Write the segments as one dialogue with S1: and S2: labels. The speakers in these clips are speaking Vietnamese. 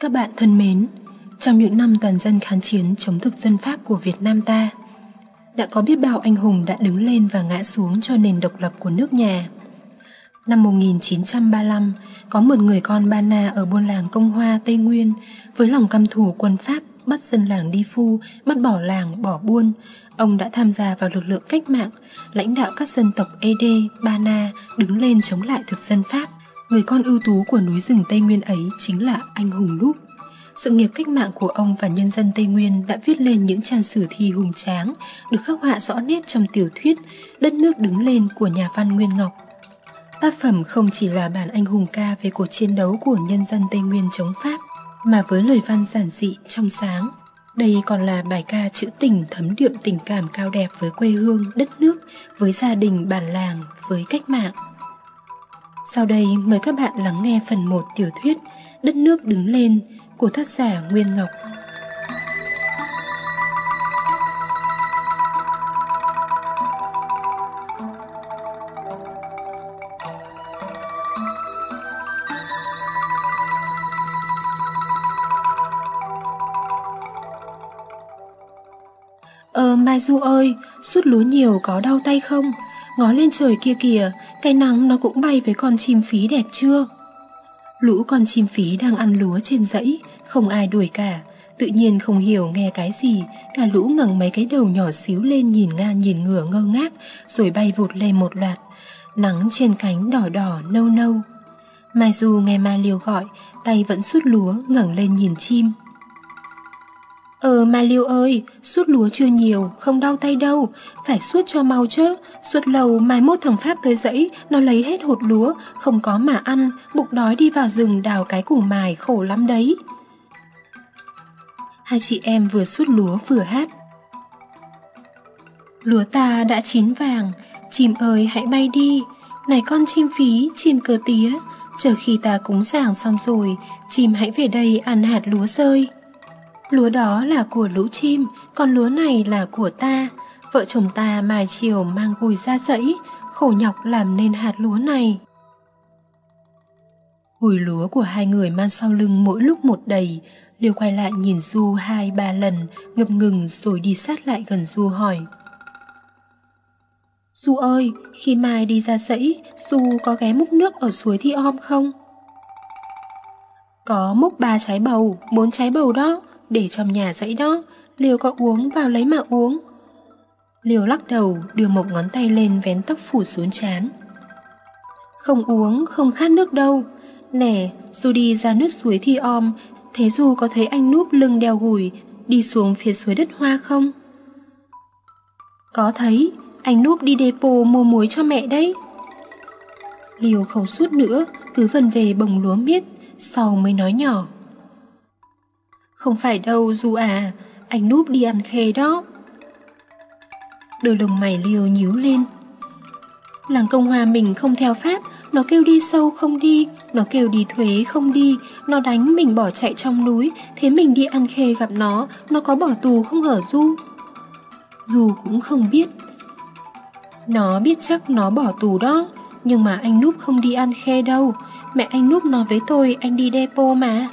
S1: Các bạn thân mến, trong những năm toàn dân kháng chiến chống thực dân Pháp của Việt Nam ta, đã có biết bao anh hùng đã đứng lên và ngã xuống cho nền độc lập của nước nhà. Năm 1935, có một người con Ba Na ở buôn làng Công Hoa, Tây Nguyên, với lòng căm thù quân Pháp bắt dân làng đi phu, bắt bỏ làng, bỏ buôn. Ông đã tham gia vào lực lượng cách mạng, lãnh đạo các dân tộc Ede, Ba Na đứng lên chống lại thực dân Pháp. Người con ưu tú của núi rừng Tây Nguyên ấy chính là anh hùng Lúp. Sự nghiệp cách mạng của ông và nhân dân Tây Nguyên đã viết lên những trang sử thi hùng tráng, được khắc họa rõ nét trong tiểu thuyết Đất nước đứng lên của nhà văn Nguyên Ngọc. Tác phẩm không chỉ là bản anh hùng ca về cuộc chiến đấu của nhân dân Tây Nguyên chống Pháp, mà với lời văn giản dị trong sáng. Đây còn là bài ca trữ tình thấm đượm tình cảm cao đẹp với quê hương, đất nước, với gia đình, bản làng, với cách mạng. Sau đây mời các bạn lắng nghe phần 1 tiểu thuyết Đất nước đứng lên của tác giả Nguyên Ngọc. Ờ Mai Du ơi, sút lúa nhiều có đau tay không? Ngó lên trời kia kìa, cái nắng nó cũng bay với con chim phí đẹp chưa? Lũ con chim phí đang ăn lúa trên dãy, không ai đuổi cả. Tự nhiên không hiểu nghe cái gì, cả lũ ngẩng mấy cái đầu nhỏ xíu lên nhìn ngang nhìn ngửa ngơ ngác, rồi bay vụt lên một loạt. Nắng trên cánh đỏ đỏ nâu nâu. Mai Du nghe Ma Liêu gọi, tay vẫn sút lúa ngẩng lên nhìn chim. Ờ mà Liêu ơi, suốt lúa chưa nhiều, không đau tay đâu, phải suốt cho mau chứ, suốt lâu mai mốt thằng Pháp tới dãy, nó lấy hết hột lúa, không có mà ăn, bụng đói đi vào rừng đào cái củ mài khổ lắm đấy. Hai chị em vừa suốt lúa vừa hát. Lúa ta đã chín vàng, chim ơi hãy bay đi, này con chim phí, chim cờ tía, chờ khi ta cúng giảng xong rồi, chim hãy về đây ăn hạt lúa rơi. Lúa đó là của lũ chim, còn lúa này là của ta. Vợ chồng ta mài chiều mang gùi ra dãy, khổ nhọc làm nên hạt lúa này. Gùi lúa của hai người mang sau lưng mỗi lúc một đầy, Liêu quay lại nhìn Du hai ba lần, ngập ngừng rồi đi sát lại gần Du hỏi. Du ơi, khi mai đi ra sẫy, Du có ghé múc nước ở suối Thi Om không? Có múc ba trái bầu, bốn trái bầu đó, để trong nhà dãy đó, Liều có uống vào lấy mà uống. Liều lắc đầu đưa một ngón tay lên vén tóc phủ xuống chán. Không uống, không khát nước đâu. Nè, dù đi ra nước suối thi om, thế dù có thấy anh núp lưng đeo gùi đi xuống phía suối đất hoa không? Có thấy, anh núp đi depo mua muối cho mẹ đấy. Liều không suốt nữa, cứ vần về bồng lúa miết, sau mới nói nhỏ. Không phải đâu Du à, anh núp đi ăn khê đó. Đôi lồng mày liều nhíu lên. Làng Công Hòa mình không theo Pháp, nó kêu đi sâu không đi, nó kêu đi thuế không đi, nó đánh mình bỏ chạy trong núi, thế mình đi ăn khê gặp nó, nó có bỏ tù không hở Du? Du cũng không biết. Nó biết chắc nó bỏ tù đó, nhưng mà anh Núp không đi ăn khê đâu, mẹ anh Núp nói với tôi anh đi depo mà.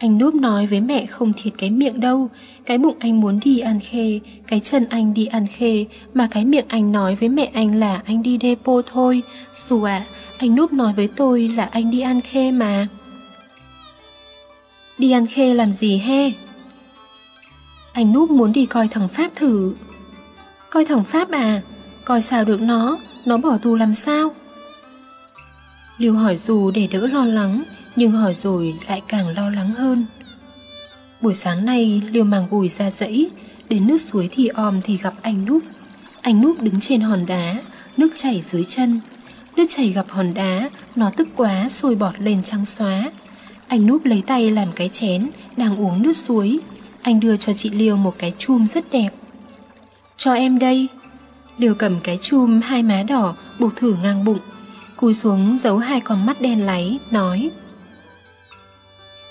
S1: Anh núp nói với mẹ không thiệt cái miệng đâu. Cái bụng anh muốn đi ăn khê, Cái chân anh đi ăn khê, Mà cái miệng anh nói với mẹ anh là anh đi depo thôi. Dù ạ, Anh núp nói với tôi là anh đi ăn khê mà. Đi ăn khê làm gì he? Anh núp muốn đi coi thằng Pháp thử. Coi thằng Pháp à? Coi sao được nó? Nó bỏ tù làm sao? Liêu hỏi dù để đỡ lo lắng nhưng hỏi rồi lại càng lo lắng hơn. Buổi sáng nay Liêu mang gùi ra dãy, đến nước suối thì om thì gặp anh Núp. Anh Núp đứng trên hòn đá, nước chảy dưới chân. Nước chảy gặp hòn đá, nó tức quá sôi bọt lên trắng xóa. Anh Núp lấy tay làm cái chén, đang uống nước suối. Anh đưa cho chị Liêu một cái chum rất đẹp. Cho em đây. Liêu cầm cái chum hai má đỏ, buộc thử ngang bụng. Cúi xuống giấu hai con mắt đen láy, nói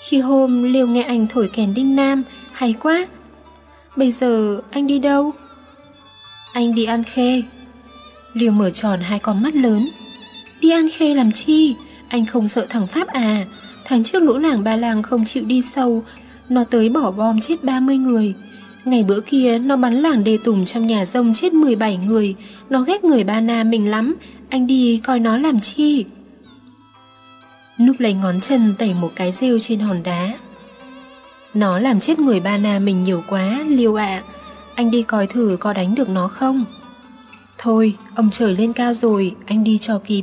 S1: khi hôm Liêu nghe anh thổi kèn đinh nam, hay quá. Bây giờ anh đi đâu? Anh đi ăn khê. Liêu mở tròn hai con mắt lớn. Đi ăn khê làm chi? Anh không sợ thằng Pháp à? Tháng trước lũ làng ba làng không chịu đi sâu, nó tới bỏ bom chết 30 người. Ngày bữa kia nó bắn làng đề tùng trong nhà rông chết 17 người, nó ghét người ba na mình lắm, anh đi coi nó làm chi. Núp lấy ngón chân tẩy một cái rêu trên hòn đá. Nó làm chết người ba na mình nhiều quá, liêu ạ. Anh đi coi thử có đánh được nó không? Thôi, ông trời lên cao rồi, anh đi cho kịp.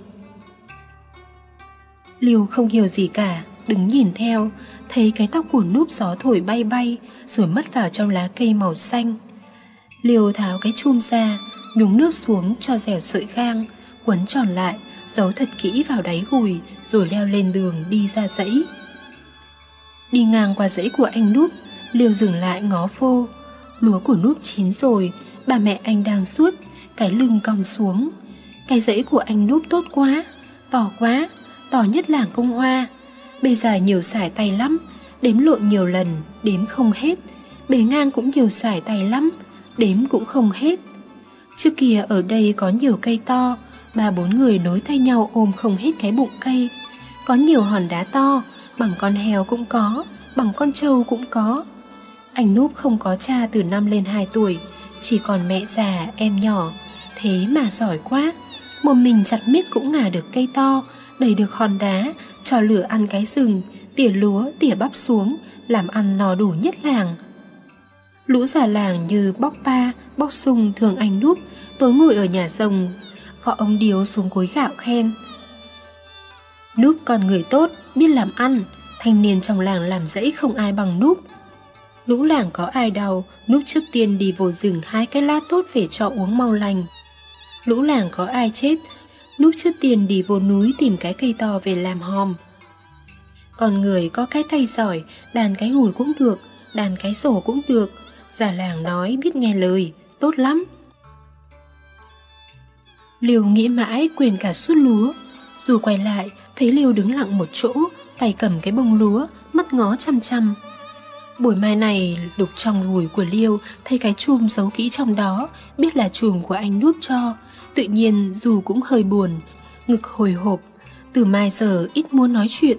S1: Liêu không hiểu gì cả, đứng nhìn theo, thấy cái tóc của núp gió thổi bay bay, rồi mất vào trong lá cây màu xanh. Liêu tháo cái chum ra, nhúng nước xuống cho dẻo sợi khang, quấn tròn lại, giấu thật kỹ vào đáy gùi, rồi leo lên đường đi ra dãy. Đi ngang qua dãy của anh Núp, Liêu dừng lại ngó phô. Lúa của Núp chín rồi, bà mẹ anh đang suốt, cái lưng cong xuống. Cái dãy của anh Núp tốt quá, to quá, to nhất làng công hoa. Bề dài nhiều sải tay lắm, đếm lộn nhiều lần, đếm không hết. Bề ngang cũng nhiều sải tay lắm, đếm cũng không hết. Trước kia ở đây có nhiều cây to, ba bốn người nối tay nhau ôm không hết cái bụng cây. Có nhiều hòn đá to, bằng con heo cũng có, bằng con trâu cũng có. Anh Núp không có cha từ năm lên 2 tuổi, chỉ còn mẹ già, em nhỏ, thế mà giỏi quá. Một mình chặt miết cũng ngả được cây to, đầy được hòn đá, cho lửa ăn cái rừng, tỉa lúa, tỉa bắp xuống, làm ăn no đủ nhất làng. Lũ già làng như bóc pa, bóc sung thường anh Núp, tối ngồi ở nhà rồng, gọi ông Điếu xuống cối gạo khen. Núp còn người tốt, biết làm ăn, thanh niên trong làng làm dãy không ai bằng Núp. Lũ làng có ai đau, Núp trước tiên đi vô rừng hai cái lá tốt về cho uống mau lành. Lũ làng có ai chết, Núp trước tiên đi vô núi tìm cái cây to về làm hòm. Còn người có cái tay giỏi, đàn cái hùi cũng được, đàn cái sổ cũng được. Già làng nói biết nghe lời, tốt lắm. Liều nghĩ mãi quên cả suốt lúa. Dù quay lại, thấy Liêu đứng lặng một chỗ, tay cầm cái bông lúa, mắt ngó chăm chăm. Buổi mai này, lục trong gùi của Liêu thấy cái chùm giấu kỹ trong đó, biết là chùm của anh núp cho. Tự nhiên dù cũng hơi buồn, ngực hồi hộp, từ mai giờ ít muốn nói chuyện.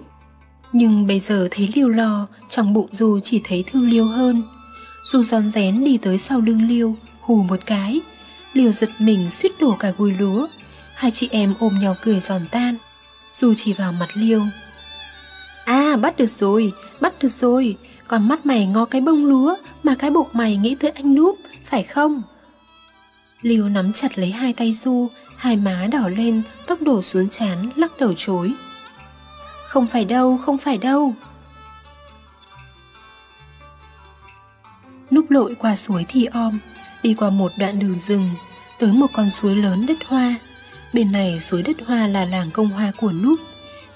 S1: Nhưng bây giờ thấy Liêu lo, trong bụng dù chỉ thấy thương Liêu hơn. Dù giòn rén đi tới sau lưng Liêu, hù một cái. Liêu giật mình suýt đổ cả gùi lúa. Hai chị em ôm nhau cười giòn tan. Dù chỉ vào mặt Liêu. À, bắt được rồi, bắt được rồi. Còn mắt mày ngó cái bông lúa mà cái bụng mày nghĩ tới anh núp, phải không? Liêu nắm chặt lấy hai tay Du, hai má đỏ lên, tóc đổ xuống chán, lắc đầu chối. Không phải đâu, không phải đâu. Núp lội qua suối Thì Om, đi qua một đoạn đường rừng, tới một con suối lớn đất hoa. Bên này suối đất hoa là làng công hoa của Núp,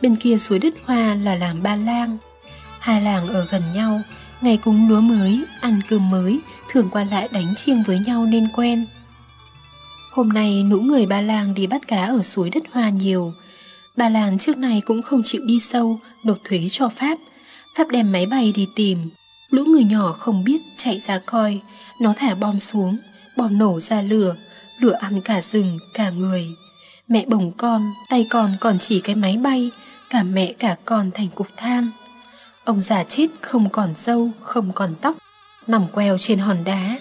S1: bên kia suối đất hoa là làng Ba Lang. Hai làng ở gần nhau, ngày cúng lúa mới, ăn cơm mới, thường qua lại đánh chiêng với nhau nên quen. Hôm nay nũ người Ba Lang đi bắt cá ở suối đất hoa nhiều. Ba Lang trước này cũng không chịu đi sâu, nộp thuế cho Pháp. Pháp đem máy bay đi tìm. Lũ người nhỏ không biết chạy ra coi, nó thả bom xuống, bom nổ ra lửa, lửa ăn cả rừng, cả người. Mẹ bồng con, tay con còn chỉ cái máy bay, cả mẹ cả con thành cục than. Ông già chết không còn râu, không còn tóc, nằm queo trên hòn đá.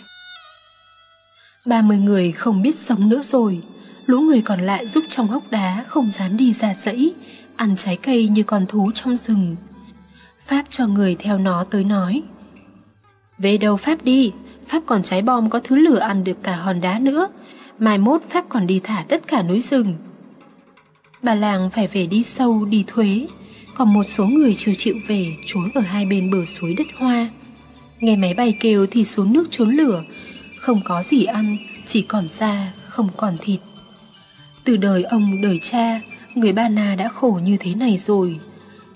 S1: Ba mươi người không biết sống nữa rồi, lũ người còn lại giúp trong hốc đá không dám đi ra dãy, ăn trái cây như con thú trong rừng. Pháp cho người theo nó tới nói. Về đâu Pháp đi, Pháp còn trái bom có thứ lửa ăn được cả hòn đá nữa, mai mốt Pháp còn đi thả tất cả núi rừng. Bà làng phải về đi sâu, đi thuế, còn một số người chưa chịu về trốn ở hai bên bờ suối đất hoa. Nghe máy bay kêu thì xuống nước trốn lửa, không có gì ăn, chỉ còn da, không còn thịt. Từ đời ông đời cha, người Ba Na đã khổ như thế này rồi.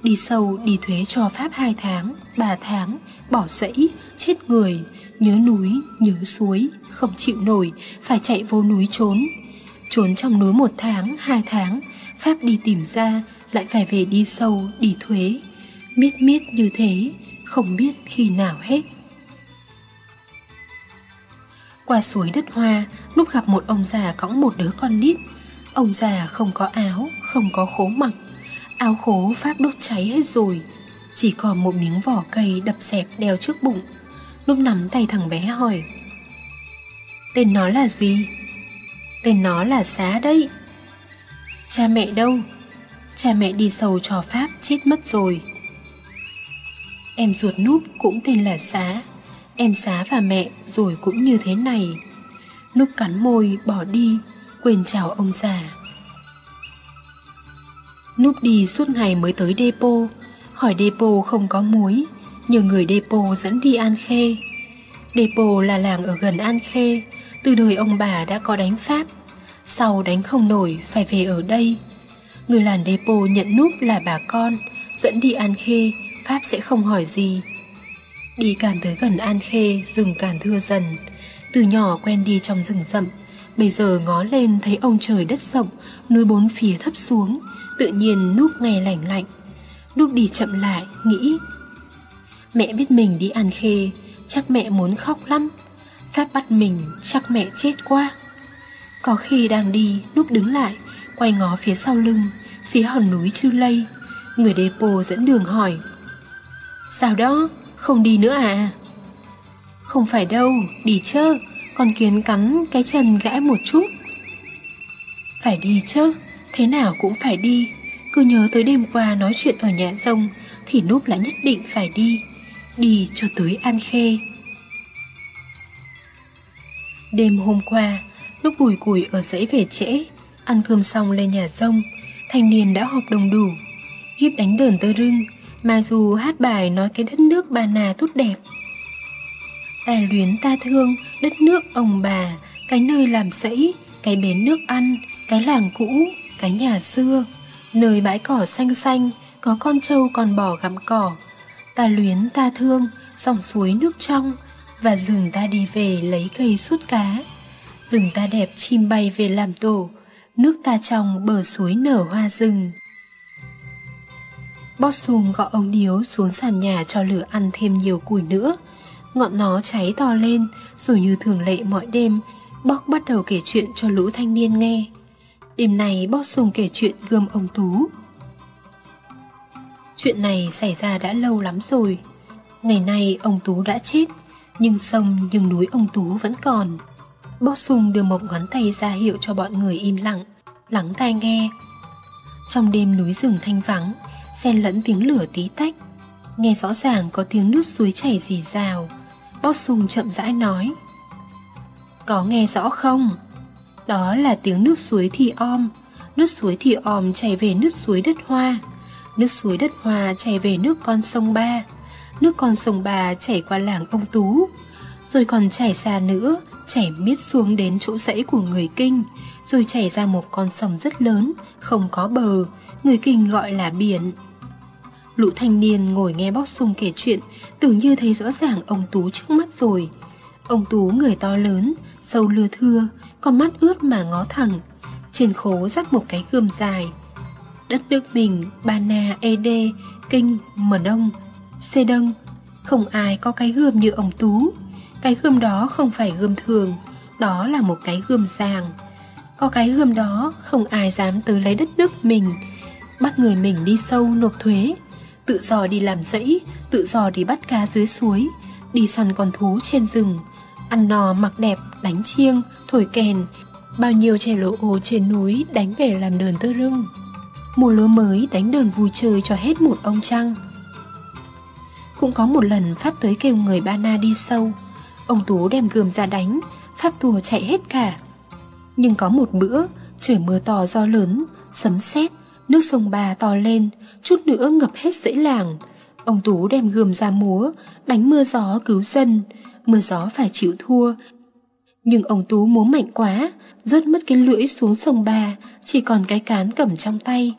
S1: Đi sâu, đi thuế cho Pháp hai tháng, ba tháng, bỏ dãy, chết người, nhớ núi, nhớ suối, không chịu nổi, phải chạy vô núi trốn. Trốn trong núi một tháng, hai tháng, Pháp đi tìm ra, lại phải về đi sâu, đi thuế. Miết miết như thế, không biết khi nào hết. Qua suối đất hoa, lúc gặp một ông già cõng một đứa con nít. Ông già không có áo, không có khố mặc. Áo khố Pháp đốt cháy hết rồi, chỉ còn một miếng vỏ cây đập xẹp đeo trước bụng. Lúc nắm tay thằng bé hỏi, Tên nó là gì? Tên nó là Xá đấy. Cha mẹ đâu? Cha mẹ đi sầu trò Pháp chết mất rồi. Em ruột núp cũng tên là Xá. Em Xá và mẹ rồi cũng như thế này. Núp cắn môi, bỏ đi, Quên chào ông già. Núp đi suốt ngày mới tới depot Hỏi depo không có muối, Nhờ người depo dẫn đi An Khê. Depo là làng ở gần An Khê, Từ đời ông bà đã có đánh Pháp. Sau đánh không nổi, phải về ở đây. Người làng depo nhận núp là bà con, Dẫn đi An Khê, Pháp sẽ không hỏi gì. Đi càng tới gần An Khê, Rừng càng thưa dần. Từ nhỏ quen đi trong rừng rậm, Bây giờ ngó lên thấy ông trời đất rộng, Núi bốn phía thấp xuống, Tự nhiên núp nghe lạnh lạnh. Lúc đi chậm lại, nghĩ, Mẹ biết mình đi ăn Khê, Chắc mẹ muốn khóc lắm. Pháp bắt mình, chắc mẹ chết quá. Có khi đang đi, Lúc đứng lại, Quay ngó phía sau lưng, Phía hòn núi Chư Lây. Người depo dẫn đường hỏi, Sao đó? Không đi nữa à? Không phải đâu, Đi chơ Con kiến cắn cái chân gãi một chút. Phải đi chứ Thế nào cũng phải đi. Cứ nhớ tới đêm qua nói chuyện ở nhà rông, Thì núp là nhất định phải đi. Đi cho tới An Khê. Đêm hôm qua, Lúc bùi cùi ở dãy về trễ, Ăn cơm xong lên nhà rông, Thanh niên đã họp đồng đủ. Ghiếp đánh đờn tơ rưng, Mà dù hát bài nói cái đất nước bà nà tốt đẹp. Ta luyến ta thương Đất nước ông bà, Cái nơi làm sẫy Cái bến nước ăn, Cái làng cũ, Cái nhà xưa. Nơi bãi cỏ xanh xanh, Có con trâu con bò gặm cỏ. Ta luyến, ta thương, Dòng suối nước trong, Và rừng ta đi về lấy cây sút cá. Rừng ta đẹp chim bay về làm tổ, Nước ta trong bờ suối nở hoa rừng. Bót sùm gọi ông điếu xuống sàn nhà cho lửa ăn thêm nhiều củi nữa. Ngọn nó cháy to lên, Rồi như thường lệ mọi đêm Bóc bắt đầu kể chuyện cho lũ thanh niên nghe. Đêm này Boss sùng kể chuyện gươm ông Tú. Chuyện này xảy ra đã lâu lắm rồi. Ngày nay ông Tú đã chết, Nhưng sông, nhưng núi ông Tú vẫn còn. Bóc Sùng đưa một ngón tay ra hiệu cho bọn người im lặng, Lắng tai nghe. Trong đêm núi rừng thanh vắng, xen lẫn tiếng lửa tí tách. Nghe rõ ràng có tiếng nước suối chảy rì rào. Bóc Sùng chậm rãi nói, Có nghe rõ không? Đó là tiếng nước suối thì om. Nước suối thì om chảy về nước suối đất hoa. Nước suối đất hoa chảy về nước con sông Ba. Nước con sông Ba chảy qua làng ông Tú. Rồi còn chảy xa nữa, Chảy miết xuống đến chỗ dãy của người Kinh. Rồi chảy ra một con sông rất lớn, Không có bờ, Người Kinh gọi là biển. Lũ thanh niên ngồi nghe bóc sung kể chuyện, Tưởng như thấy rõ ràng ông Tú trước mắt rồi. Ông Tú người to lớn, Sâu lưa thưa con mắt ướt mà ngó thẳng. Trên khố dắt một cái gươm dài. Đất nước mình, Bana, Ede, Kinh, Mờ Đông, Xê đông. Không ai có cái gươm như ông Tú. Cái gươm đó không phải gươm thường. Đó là một cái gươm giàng Có cái gươm đó không ai dám tới lấy đất nước mình. Bắt người mình đi sâu nộp thuế. Tự do đi làm dãy Tự do đi bắt cá dưới suối Đi săn con thú trên rừng. Ăn no mặc đẹp, đánh chiêng, thổi kèn. Bao nhiêu trẻ lỗ ô trên núi đánh về làm đờn tơ rưng. Mùa lúa mới đánh đờn vui chơi cho hết một ông trăng Cũng có một lần Pháp tới kêu người Ba Na đi sâu. Ông Tú đem gươm ra đánh Pháp tùa chạy hết cả. Nhưng có một bữa Trời mưa to do lớn Sấm sét Nước sông Ba to lên Chút nữa ngập hết dãy làng. Ông Tú đem gươm ra múa Đánh mưa gió cứu dân. Mưa gió phải chịu thua Nhưng ông Tú múa mạnh quá Rớt mất cái lưỡi xuống sông bà Chỉ còn cái cán cầm trong tay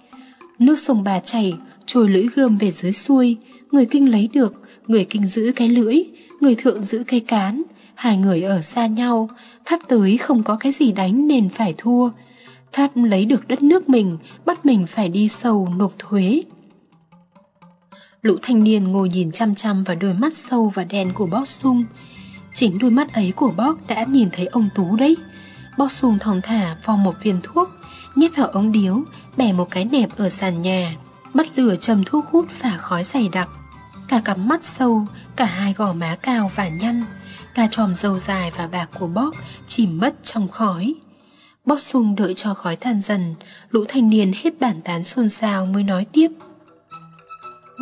S1: Nước sông bà chảy, trôi lưỡi gươm về dưới xuôi, người kinh lấy được, người kinh giữ cái lưỡi, người thượng giữ cây cán. Hai người ở xa nhau, Pháp tới không có cái gì đánh nên phải thua. Pháp lấy được đất nước mình, bắt mình phải đi sâu nộp thuế. Lũ thanh niên ngồi nhìn chăm chăm vào đôi mắt sâu và đen của bóc sung. Chính đôi mắt ấy của bóc đã nhìn thấy ông Tú đấy. Bóc xuồng thòng thả vào một viên thuốc, nhét vào ống điếu, bẻ một cái nẹp ở sàn nhà, bắt lửa châm thuốc hút phả khói dày đặc. cả cặp mắt sâu, cả hai gò má cao và nhăn, cả tròm dầu dài và bạc của bóc chìm mất trong khói. Bóc sung đợi cho khói than dần, lũ thanh niên hết bản tán xôn xao mới nói tiếp.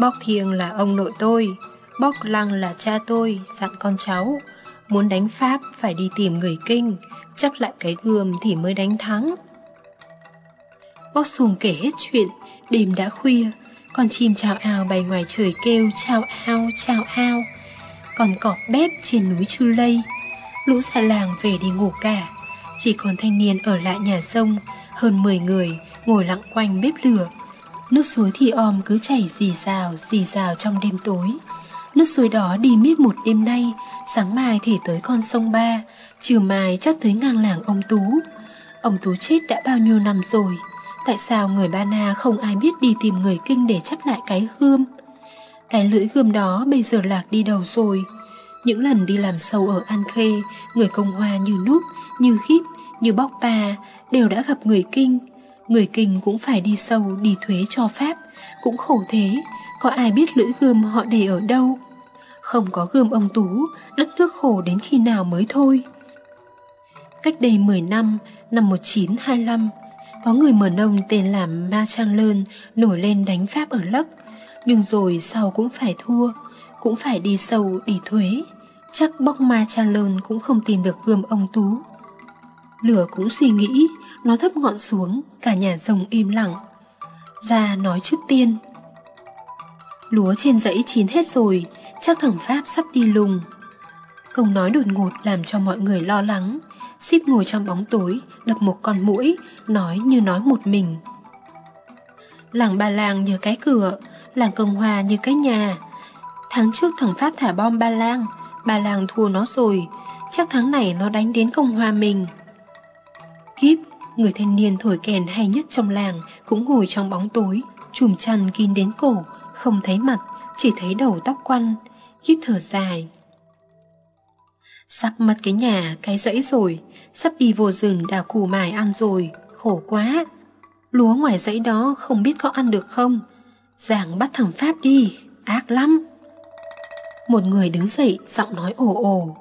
S1: Bóc thiêng là ông nội tôi, bóc lăng là cha tôi, dặn con cháu. Muốn đánh Pháp phải đi tìm người kinh, chắc lại cái gươm thì mới đánh thắng. Bóc sùng kể hết chuyện, đêm đã khuya, con chim chào ao bay ngoài trời kêu chào ao, chào ao. Còn cọp bếp trên núi Chư Lây, lũ xa làng về đi ngủ cả. Chỉ còn thanh niên ở lại nhà sông, hơn 10 người ngồi lặng quanh bếp lửa. Nước suối thì om cứ chảy dì rào, dì rào trong đêm tối. Nước suối đó đi miết một đêm nay, sáng mai thì tới con sông Ba, chiều mai chắc tới ngang làng ông Tú. Ông Tú chết đã bao nhiêu năm rồi, tại sao người Ba Na không ai biết đi tìm người kinh để chấp lại cái gươm? Cái lưỡi gươm đó bây giờ lạc đi đầu rồi. Những lần đi làm sâu ở An Khê, người công hoa như núp, như khíp, như bóc pa đều đã gặp người kinh. Người kinh cũng phải đi sâu, đi thuế cho Pháp, cũng khổ thế, có ai biết lưỡi gươm họ để ở đâu. Không có gươm ông Tú, đất nước khổ đến khi nào mới thôi. Cách đây 10 năm, năm 1925, có người mở nông tên là Ma Trang Lơn nổi lên đánh Pháp ở Lắc, nhưng rồi sau cũng phải thua, cũng phải đi sâu đi thuế. Chắc bóc Ma Trang Lơn cũng không tìm được gươm ông Tú. Lửa cũng suy nghĩ, nó thấp ngọn xuống, cả nhà rồng im lặng. Ra nói trước tiên. Lúa trên dãy chín hết rồi, chắc thằng Pháp sắp đi lùng. Câu nói đột ngột làm cho mọi người lo lắng. Xíp ngồi trong bóng tối, đập một con mũi, nói như nói một mình. Làng Ba làng như cái cửa, làng Công Hòa như cái nhà. Tháng trước thằng Pháp thả bom Ba Lang, Ba làng thua nó rồi, chắc tháng này nó đánh đến Công Hòa mình. Kíp, người thanh niên thổi kèn hay nhất trong làng, cũng ngồi trong bóng tối, chùm chăn kín đến cổ, không thấy mặt, chỉ thấy đầu tóc quăn, Kíp thở dài. Sắp mất cái nhà, cái dãy rồi, sắp đi vô rừng đào củ mài ăn rồi, khổ quá. Lúa ngoài dãy đó không biết có ăn được không? Giảng bắt thằng Pháp đi, ác lắm. Một người đứng dậy, giọng nói ồ ồ.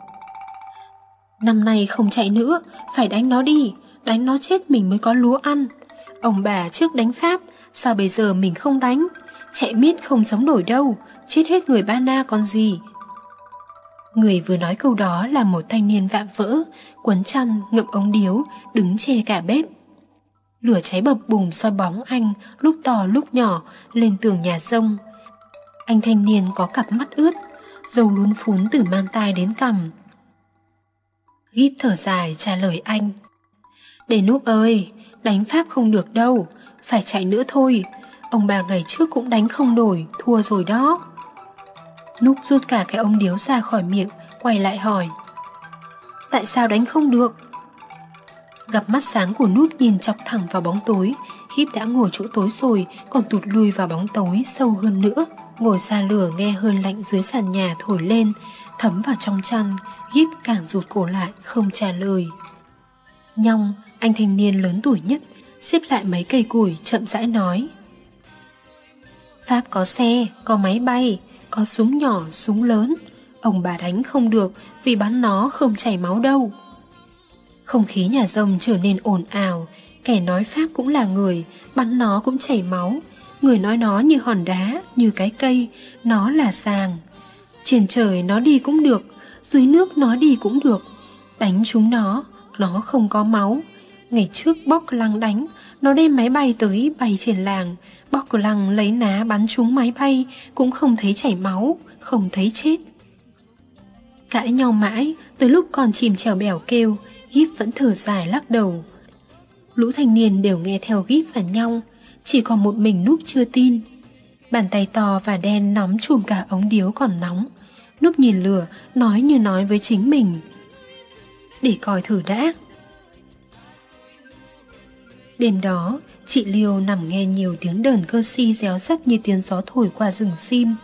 S1: Năm nay không chạy nữa, phải đánh nó đi, đánh nó chết mình mới có lúa ăn. Ông bà trước đánh Pháp, sao bây giờ mình không đánh? Chạy miết không sống nổi đâu, chết hết người ba na còn gì. Người vừa nói câu đó là một thanh niên vạm vỡ, quấn chăn, ngậm ống điếu, đứng che cả bếp. Lửa cháy bập bùng soi bóng anh, lúc to lúc nhỏ, lên tường nhà sông. Anh thanh niên có cặp mắt ướt, dầu luôn phún từ man tai đến cằm. Gíp thở dài trả lời anh. Để núp ơi, đánh Pháp không được đâu, phải chạy nữa thôi. Ông bà ngày trước cũng đánh không nổi, thua rồi đó. Núp rút cả cái ống điếu ra khỏi miệng, quay lại hỏi. Tại sao đánh không được? Gặp mắt sáng của Núp nhìn chọc thẳng vào bóng tối, Híp đã ngồi chỗ tối rồi, còn tụt lui vào bóng tối sâu hơn nữa. Ngồi xa lửa nghe hơi lạnh dưới sàn nhà thổi lên, thấm vào trong chăn, Híp càng rụt cổ lại, không trả lời. Nhong, anh thanh niên lớn tuổi nhất, xếp lại mấy cây củi chậm rãi nói. Pháp có xe, có máy bay, có súng nhỏ, súng lớn. Ông bà đánh không được vì bắn nó không chảy máu đâu. Không khí nhà rồng trở nên ồn ào, kẻ nói Pháp cũng là người, bắn nó cũng chảy máu. Người nói nó như hòn đá, như cái cây, nó là sàng. Trên trời nó đi cũng được, dưới nước nó đi cũng được. Đánh chúng nó, nó không có máu. Ngày trước bóc lăng đánh, nó đem máy bay tới bay trên làng, Bóc lăng lấy ná bắn trúng máy bay, Cũng không thấy chảy máu, Không thấy chết. Cãi nhau mãi, Từ lúc còn chìm trèo bèo kêu Gíp vẫn thở dài lắc đầu. Lũ thanh niên đều nghe theo Gíp và nhau, Chỉ còn một mình Núp chưa tin. Bàn tay to và đen nóng chùm cả ống điếu còn nóng. Núp nhìn lửa, Nói như nói với chính mình. Để coi thử đã. Đêm đó Chị Liêu nằm nghe nhiều tiếng đờn cơ si réo rắt như tiếng gió thổi qua rừng sim.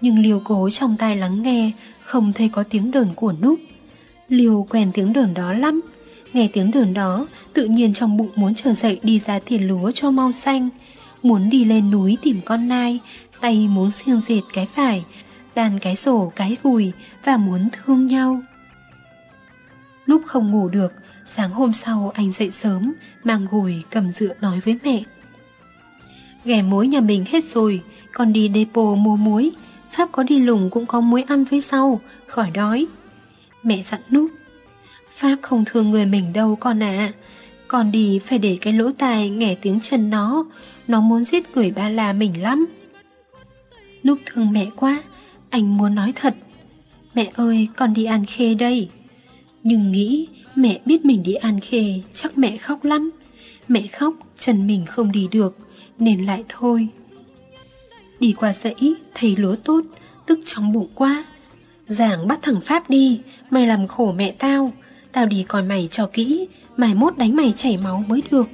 S1: Nhưng Liêu cố trong tai lắng nghe, không thấy có tiếng đờn của núp. Liêu quen tiếng đờn đó lắm. Nghe tiếng đờn đó, tự nhiên trong bụng muốn trở dậy đi ra tiền lúa cho mau xanh. Muốn đi lên núi tìm con nai, tay muốn xiêng dệt cái phải, đàn cái sổ cái gùi và muốn thương nhau. Lúc không ngủ được, sáng hôm sau anh dậy sớm, mang gùi cầm dựa nói với mẹ. Ghẻ muối nhà mình hết rồi, còn đi depo mua muối, Pháp có đi lùng cũng có muối ăn với sau, khỏi đói. Mẹ dặn núp. Pháp không thương người mình đâu con à, còn đi phải để cái lỗ tai nghe tiếng chân nó, nó muốn giết người ba la mình lắm. Núp thương mẹ quá, anh muốn nói thật. Mẹ ơi, con đi ăn khê đây. Nhưng nghĩ mẹ biết mình đi an khê, chắc mẹ khóc lắm. Mẹ khóc chân mình không đi được, nên lại thôi. Đi qua dãy, thấy lúa tốt, tức trong bụng quá. Giảng bắt thằng Pháp đi, mày làm khổ mẹ tao. Tao đi coi mày cho kỹ, mai mốt đánh mày chảy máu mới được.